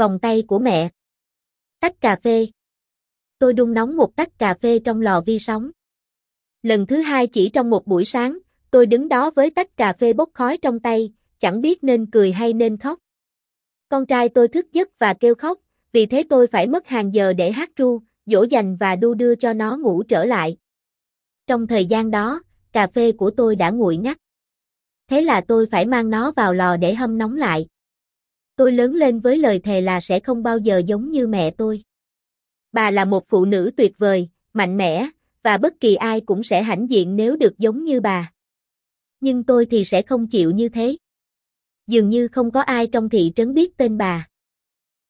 Vòng tay của mẹ. Tách cà phê. Tôi đun nóng một tách cà phê trong lò vi sóng. Lần thứ hai chỉ trong một buổi sáng, tôi đứng đó với tách cà phê bốc khói trong tay, chẳng biết nên cười hay nên khóc. Con trai tôi thức giấc và kêu khóc, vì thế tôi phải mất hàng giờ để hát ru, dỗ dành và đu đưa cho nó ngủ trở lại. Trong thời gian đó, cà phê của tôi đã nguội ngắt. Thế là tôi phải mang nó vào lò để hâm nóng lại. Tôi lớn lên với lời thề là sẽ không bao giờ giống như mẹ tôi. Bà là một phụ nữ tuyệt vời, mạnh mẽ, và bất kỳ ai cũng sẽ hãnh diện nếu được giống như bà. Nhưng tôi thì sẽ không chịu như thế. Dường như không có ai trong thị trấn biết tên bà.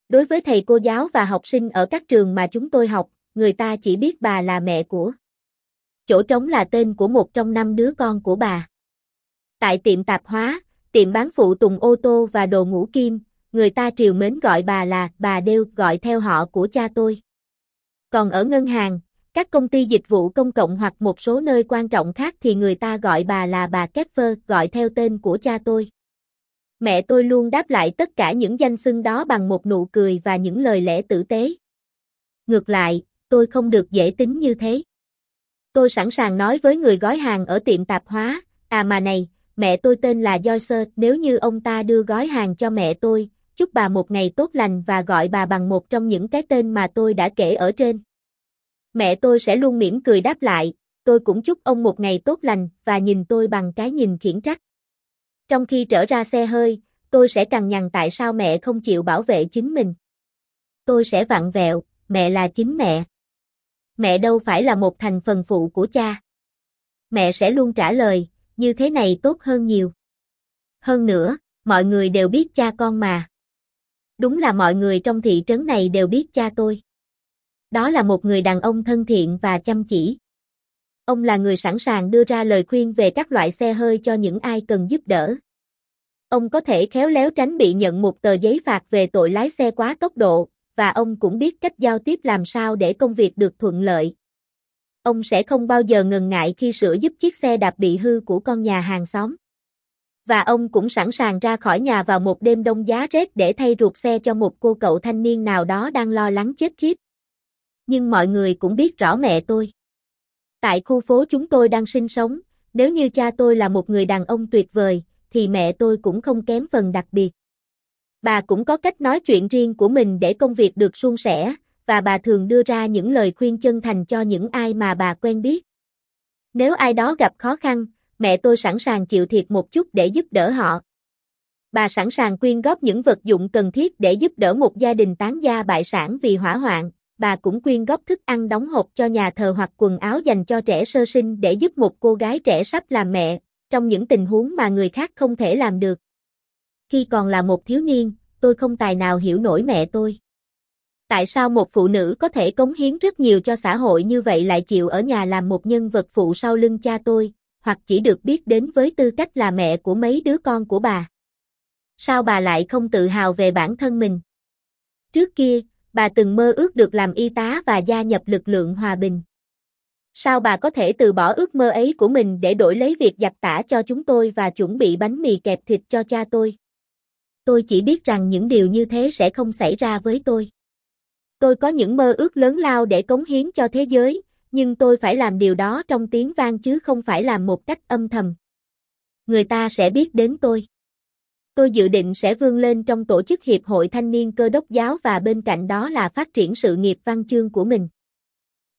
Đối với thầy cô giáo và học sinh ở các trường mà chúng tôi học, người ta chỉ biết bà là mẹ của. Chỗ trống là tên của một trong năm đứa con của bà. Tại tiệm tạp hóa, tiệm bán phụ tùng ô tô và đồ ngũ kim, người ta triều mến gọi bà là bà Đêu gọi theo họ của cha tôi. Còn ở ngân hàng, các công ty dịch vụ công cộng hoặc một số nơi quan trọng khác thì người ta gọi bà là bà Keffer gọi theo tên của cha tôi. Mẹ tôi luôn đáp lại tất cả những danh xưng đó bằng một nụ cười và những lời lẽ tử tế. Ngược lại, tôi không được dễ tính như thế. Tôi sẵn sàng nói với người gói hàng ở tiệm tạp hóa, à mà này, mẹ tôi tên là Joyce, nếu như ông ta đưa gói hàng cho mẹ tôi, chúc bà một ngày tốt lành và gọi bà bằng một trong những cái tên mà tôi đã kể ở trên. Mẹ tôi sẽ luôn mỉm cười đáp lại, tôi cũng chúc ông một ngày tốt lành và nhìn tôi bằng cái nhìn khiển trách. Trong khi trở ra xe hơi, tôi sẽ cằn nhằn tại sao mẹ không chịu bảo vệ chính mình. Tôi sẽ vặn vẹo, mẹ là chính mẹ. Mẹ đâu phải là một thành phần phụ của cha. Mẹ sẽ luôn trả lời, như thế này tốt hơn nhiều. Hơn nữa, mọi người đều biết cha con mà. Đúng là mọi người trong thị trấn này đều biết cha tôi. Đó là một người đàn ông thân thiện và chăm chỉ. Ông là người sẵn sàng đưa ra lời khuyên về các loại xe hơi cho những ai cần giúp đỡ. Ông có thể khéo léo tránh bị nhận một tờ giấy phạt về tội lái xe quá tốc độ, và ông cũng biết cách giao tiếp làm sao để công việc được thuận lợi. Ông sẽ không bao giờ ngần ngại khi sửa giúp chiếc xe đạp bị hư của con nhà hàng xóm. Và ông cũng sẵn sàng ra khỏi nhà vào một đêm đông giá rét để thay ruột xe cho một cô cậu thanh niên nào đó đang lo lắng chết khiếp. Nhưng mọi người cũng biết rõ mẹ tôi. Tại khu phố chúng tôi đang sinh sống, nếu như cha tôi là một người đàn ông tuyệt vời, thì mẹ tôi cũng không kém phần đặc biệt. Bà cũng có cách nói chuyện riêng của mình để công việc được suôn sẻ, và bà thường đưa ra những lời khuyên chân thành cho những ai mà bà quen biết. Nếu ai đó gặp khó khăn, mẹ tôi sẵn sàng chịu thiệt một chút để giúp đỡ họ. Bà sẵn sàng quyên góp những vật dụng cần thiết để giúp đỡ một gia đình tán gia bại sản vì hỏa hoạn. Bà cũng quyên góp thức ăn đóng hộp cho nhà thờ hoặc quần áo dành cho trẻ sơ sinh để giúp một cô gái trẻ sắp làm mẹ, trong những tình huống mà người khác không thể làm được. Khi còn là một thiếu niên, tôi không tài nào hiểu nổi mẹ tôi. Tại sao một phụ nữ có thể cống hiến rất nhiều cho xã hội như vậy lại chịu ở nhà làm một nhân vật phụ sau lưng cha tôi, hoặc chỉ được biết đến với tư cách là mẹ của mấy đứa con của bà? Sao bà lại không tự hào về bản thân mình? Trước kia, bà từng mơ ước được làm y tá và gia nhập lực lượng hòa bình. Sao bà có thể từ bỏ ước mơ ấy của mình để đổi lấy việc giặt tả cho chúng tôi và chuẩn bị bánh mì kẹp thịt cho cha tôi? Tôi chỉ biết rằng những điều như thế sẽ không xảy ra với tôi. Tôi có những mơ ước lớn lao để cống hiến cho thế giới, nhưng tôi phải làm điều đó trong tiếng vang chứ không phải làm một cách âm thầm. Người ta sẽ biết đến tôi. Tôi dự định sẽ vươn lên trong tổ chức Hiệp hội Thanh niên Cơ đốc giáo và bên cạnh đó là phát triển sự nghiệp văn chương của mình.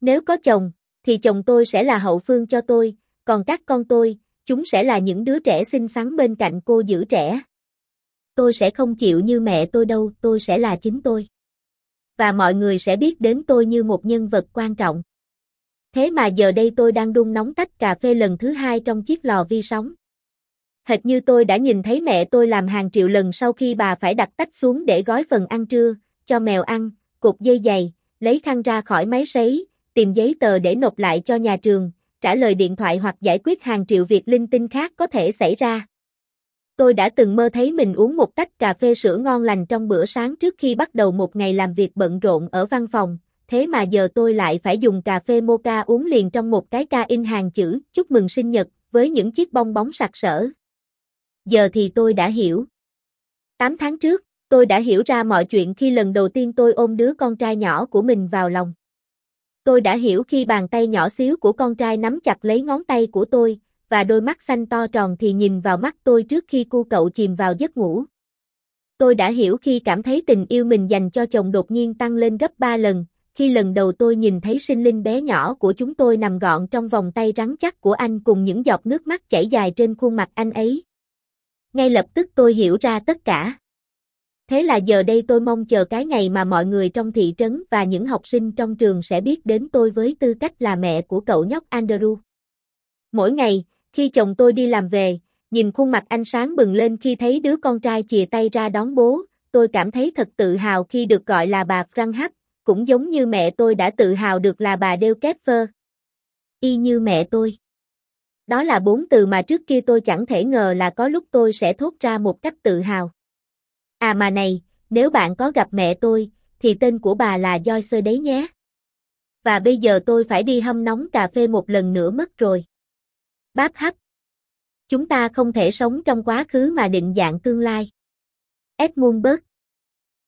Nếu có chồng, thì chồng tôi sẽ là hậu phương cho tôi, còn các con tôi, chúng sẽ là những đứa trẻ xinh xắn bên cạnh cô giữ trẻ. Tôi sẽ không chịu như mẹ tôi đâu, tôi sẽ là chính tôi. Và mọi người sẽ biết đến tôi như một nhân vật quan trọng. Thế mà giờ đây tôi đang đun nóng tách cà phê lần thứ hai trong chiếc lò vi sóng. Hệt như tôi đã nhìn thấy mẹ tôi làm hàng triệu lần sau khi bà phải đặt tách xuống để gói phần ăn trưa, cho mèo ăn, cột dây giày, lấy khăn ra khỏi máy sấy, tìm giấy tờ để nộp lại cho nhà trường, trả lời điện thoại hoặc giải quyết hàng triệu việc linh tinh khác có thể xảy ra. Tôi đã từng mơ thấy mình uống một tách cà phê sữa ngon lành trong bữa sáng trước khi bắt đầu một ngày làm việc bận rộn ở văn phòng, thế mà giờ tôi lại phải dùng cà phê mocha uống liền trong một cái ca in hàng chữ chúc mừng sinh nhật với những chiếc bong bóng sặc sỡ. Giờ thì tôi đã hiểu. 8 tháng trước, Tôi đã hiểu ra mọi chuyện khi lần đầu tiên tôi ôm đứa con trai nhỏ của mình vào lòng. Tôi đã hiểu khi bàn tay nhỏ xíu của con trai nắm chặt lấy ngón tay của tôi, và đôi mắt xanh to tròn thì nhìn vào mắt tôi trước khi cu cậu chìm vào giấc ngủ. Tôi đã hiểu khi cảm thấy tình yêu mình dành cho chồng đột nhiên tăng lên gấp 3 lần, khi lần đầu tôi nhìn thấy sinh linh bé nhỏ của chúng tôi nằm gọn trong vòng tay rắn chắc của anh cùng những giọt nước mắt chảy dài trên khuôn mặt anh ấy. Ngay lập tức tôi hiểu ra tất cả. Thế là giờ đây tôi mong chờ cái ngày mà mọi người trong thị trấn và những học sinh trong trường sẽ biết đến tôi với tư cách là mẹ của cậu nhóc Andrew. Mỗi ngày, khi chồng tôi đi làm về, nhìn khuôn mặt anh sáng bừng lên khi thấy đứa con trai chìa tay ra đón bố, tôi cảm thấy thật tự hào khi được gọi là bà Frank H, cũng giống như mẹ tôi đã tự hào được là bà đeo kép phơ. Y như mẹ tôi. Đó là bốn từ mà trước kia tôi chẳng thể ngờ là có lúc tôi sẽ thốt ra một cách tự hào. À mà này, nếu bạn có gặp mẹ tôi, thì tên của bà là Joyce đấy nhé. Và bây giờ tôi phải đi hâm nóng cà phê một lần nữa mất rồi. Báp hấp. Chúng ta không thể sống trong quá khứ mà định dạng tương lai. Edmund Burke